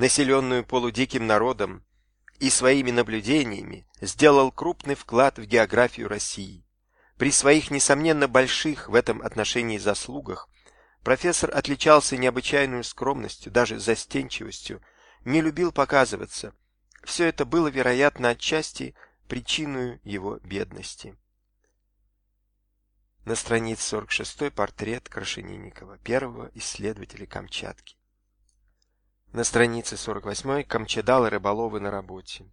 населенную полудиким народом, и своими наблюдениями сделал крупный вклад в географию России. При своих, несомненно, больших в этом отношении заслугах профессор отличался необычайной скромностью, даже застенчивостью, не любил показываться. Все это было, вероятно, отчасти причиной его бедности. На странице 46 портрет Крашенинникова, первого исследователя Камчатки. На странице 48 Камчедал и рыболовы на работе.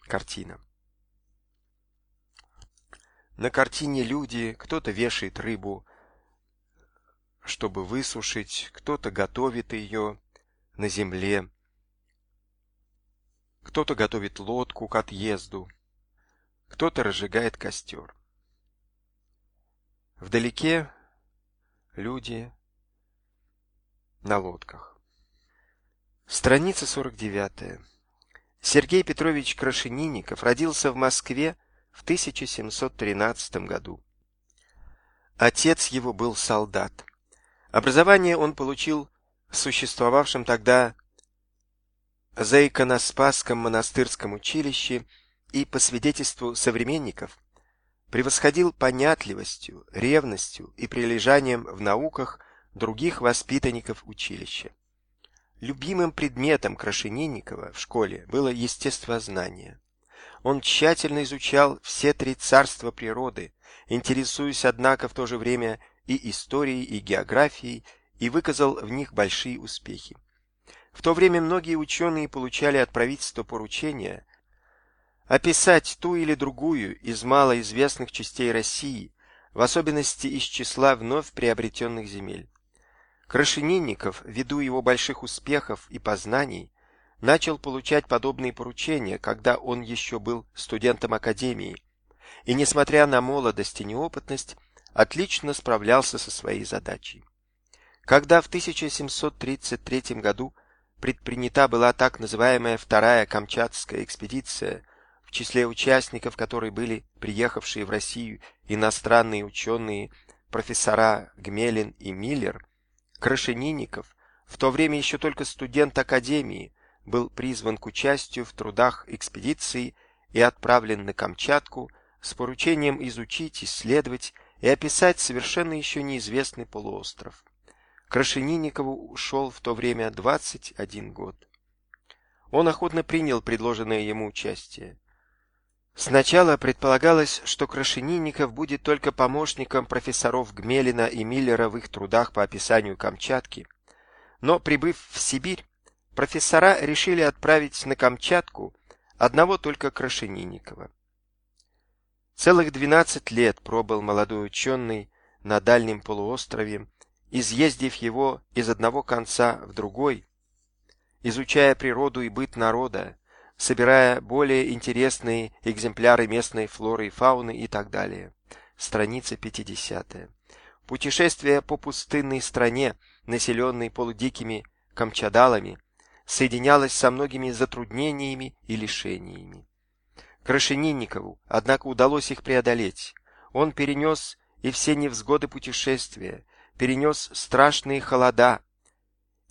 Картина. На картине люди, кто-то вешает рыбу, чтобы высушить, кто-то готовит ее на земле, кто-то готовит лодку к отъезду, кто-то разжигает костер. Вдалеке люди на лодках. Страница 49. Сергей Петрович Крашенинников родился в Москве в 1713 году. Отец его был солдат. Образование он получил в существовавшем тогда Заиконоспасском монастырском училище и, по свидетельству современников, превосходил понятливостью, ревностью и прилежанием в науках других воспитанников училища. Любимым предметом Крашенинникова в школе было естествознание. Он тщательно изучал все три царства природы, интересуясь, однако, в то же время и историей, и географией, и выказал в них большие успехи. В то время многие ученые получали от правительства поручения описать ту или другую из малоизвестных частей России, в особенности из числа вновь приобретенных земель. Крашенинников, ввиду его больших успехов и познаний, начал получать подобные поручения, когда он еще был студентом академии, и, несмотря на молодость и неопытность, отлично справлялся со своей задачей. Когда в 1733 году предпринята была так называемая Вторая Камчатская экспедиция, в числе участников которой были приехавшие в Россию иностранные ученые профессора Гмелин и Миллер, Крашенинников, в то время еще только студент академии, был призван к участию в трудах экспедиции и отправлен на Камчатку с поручением изучить, исследовать и описать совершенно еще неизвестный полуостров. Крашенинникову ушел в то время 21 год. Он охотно принял предложенное ему участие. Сначала предполагалось, что Крашенинников будет только помощником профессоров Гмелина и Миллера в их трудах по описанию Камчатки. Но, прибыв в Сибирь, профессора решили отправить на Камчатку одного только Крашенинникова. Целых 12 лет пробыл молодой ученый на дальнем полуострове, изъездив его из одного конца в другой, изучая природу и быт народа, собирая более интересные экземпляры местной флоры и фауны и так далее. Страница 50. Путешествие по пустынной стране, населенной полудикими камчадалами, соединялось со многими затруднениями и лишениями. Крашенинникову, однако, удалось их преодолеть. Он перенес и все невзгоды путешествия, перенес страшные холода,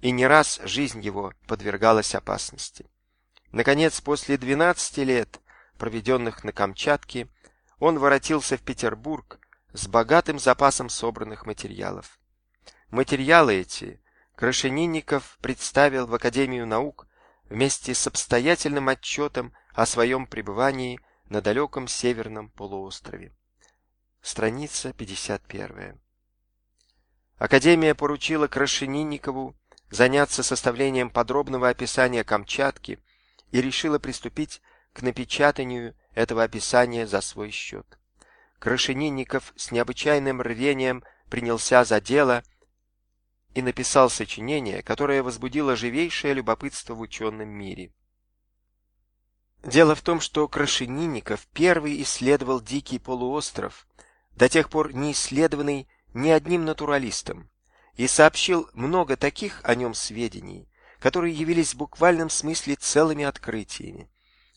и не раз жизнь его подвергалась опасности. Наконец, после 12 лет, проведенных на Камчатке, он воротился в Петербург с богатым запасом собранных материалов. Материалы эти Крашенинников представил в Академию наук вместе с обстоятельным отчетом о своем пребывании на далеком северном полуострове. Страница 51. Академия поручила Крашенинникову заняться составлением подробного описания Камчатки и решила приступить к напечатанию этого описания за свой счет. Крашенинников с необычайным рвением принялся за дело и написал сочинение, которое возбудило живейшее любопытство в ученом мире. Дело в том, что Крашенинников первый исследовал дикий полуостров, до тех пор не исследованный ни одним натуралистом, и сообщил много таких о нем сведений, которые явились в буквальном смысле целыми открытиями.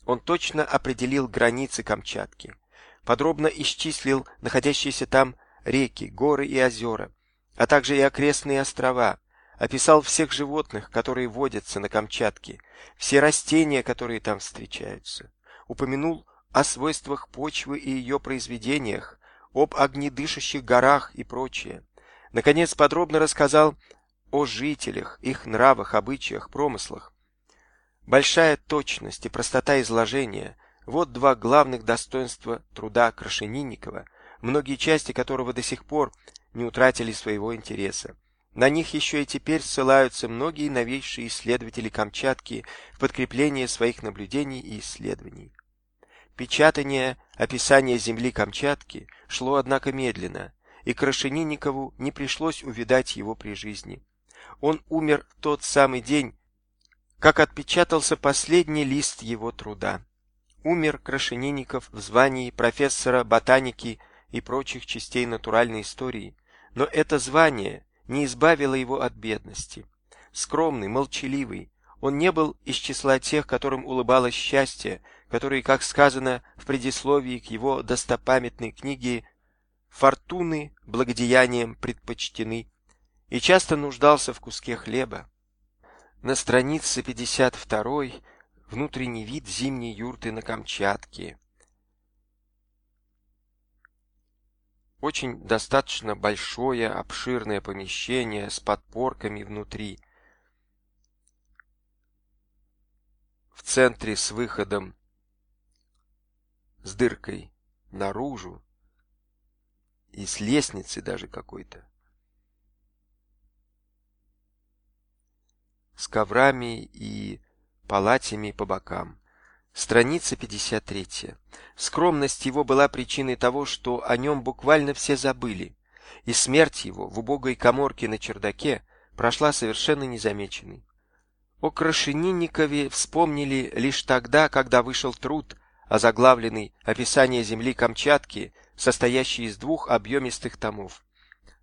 Он точно определил границы Камчатки, подробно исчислил находящиеся там реки, горы и озера, а также и окрестные острова, описал всех животных, которые водятся на Камчатке, все растения, которые там встречаются, упомянул о свойствах почвы и ее произведениях, об огнедышащих горах и прочее. Наконец, подробно рассказал о жителях, их нравах, обычаях, промыслах. Большая точность и простота изложения – вот два главных достоинства труда Крашенинникова, многие части которого до сих пор не утратили своего интереса. На них еще и теперь ссылаются многие новейшие исследователи Камчатки в подкрепление своих наблюдений и исследований. Печатание описания земли Камчатки шло, однако, медленно, и Крашенинникову не пришлось увидать его при жизни. Он умер тот самый день, как отпечатался последний лист его труда. Умер Крашенинников в звании профессора ботаники и прочих частей натуральной истории, но это звание не избавило его от бедности. Скромный, молчаливый, он не был из числа тех, которым улыбалось счастье, которые, как сказано в предисловии к его достопамятной книге, фортуны благодеянием предпочтены, и часто нуждался в куске хлеба. На странице 52 внутренний вид зимней юрты на Камчатке. Очень достаточно большое, обширное помещение с подпорками внутри. В центре с выходом с дыркой наружу и с лестницы даже какой-то. С коврами и палатями по бокам. Страница 53. Скромность его была причиной того, что о нем буквально все забыли, и смерть его в убогой каморке на чердаке прошла совершенно незамеченной. О Крашенинникове вспомнили лишь тогда, когда вышел труд озаглавленный «Описание земли Камчатки», состоящий из двух объемистых томов.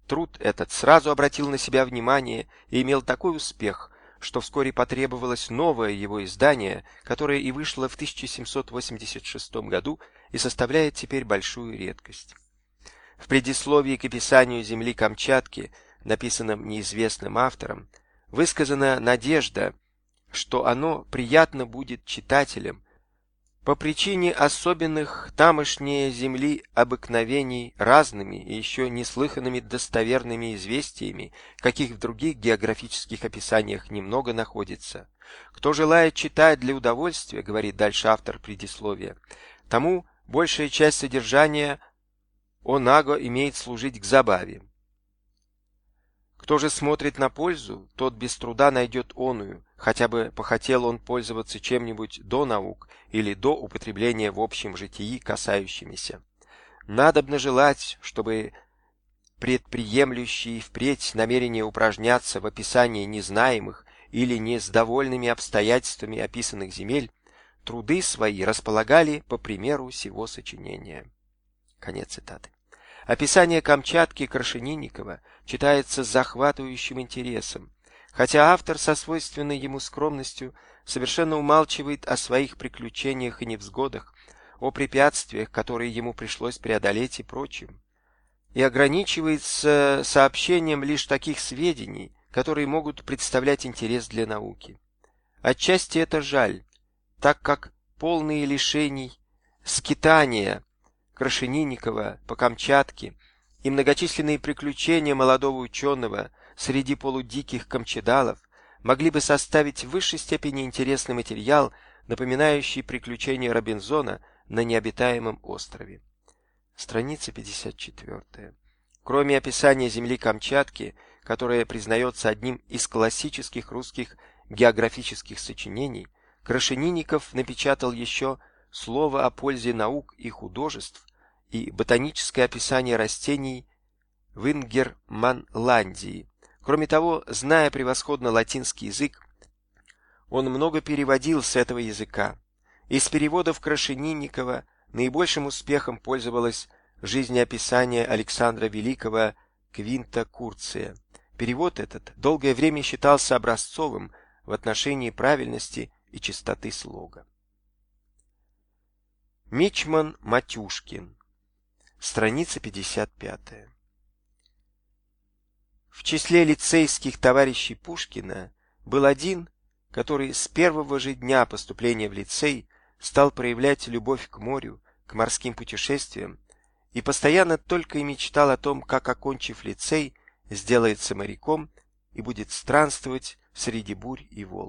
Труд этот сразу обратил на себя внимание и имел такой успех, что вскоре потребовалось новое его издание, которое и вышло в 1786 году и составляет теперь большую редкость. В предисловии к описанию земли Камчатки, написанном неизвестным автором, высказана надежда, что оно приятно будет читателям, по причине особенных тамошней земли обыкновений разными и еще неслыханными достоверными известиями, каких в других географических описаниях немного находится. Кто желает читать для удовольствия, говорит дальше автор предисловия, тому большая часть содержания онаго имеет служить к забаве. Кто же смотрит на пользу, тот без труда найдет оную, хотя бы похотел он пользоваться чем-нибудь до наук или до употребления в общем житии касающимися. Надобно желать, чтобы предприемлющие впредь намерение упражняться в описании незнаемых или не с довольными обстоятельствами описанных земель, труды свои располагали по примеру сего сочинения. Конец цитаты. Описание Камчатки Крашенинникова читается с захватывающим интересом, хотя автор со свойственной ему скромностью совершенно умалчивает о своих приключениях и невзгодах, о препятствиях, которые ему пришлось преодолеть и прочем, и ограничивается сообщением лишь таких сведений, которые могут представлять интерес для науки. Отчасти это жаль, так как полные лишений скитания Крашенинникова по Камчатке и многочисленные приключения молодого ученого среди полудиких камчедалов могли бы составить в высшей степени интересный материал, напоминающий приключения Робинзона на необитаемом острове. Страница 54. Кроме описания земли Камчатки, которое признается одним из классических русских географических сочинений, Крашенинников напечатал еще слово о пользе наук и художеств и ботаническое описание растений в Ингерманландии. Кроме того, зная превосходно латинский язык, он много переводил с этого языка. Из переводов Крашенинникова наибольшим успехом пользовалось жизнеописание Александра Великого Квинта Курция. Перевод этот долгое время считался образцовым в отношении правильности и чистоты слога. Мичман Матюшкин Страница 55. В числе лицейских товарищей Пушкина был один, который с первого же дня поступления в лицей стал проявлять любовь к морю, к морским путешествиям и постоянно только и мечтал о том, как, окончив лицей, сделается моряком и будет странствовать среди бурь и волн.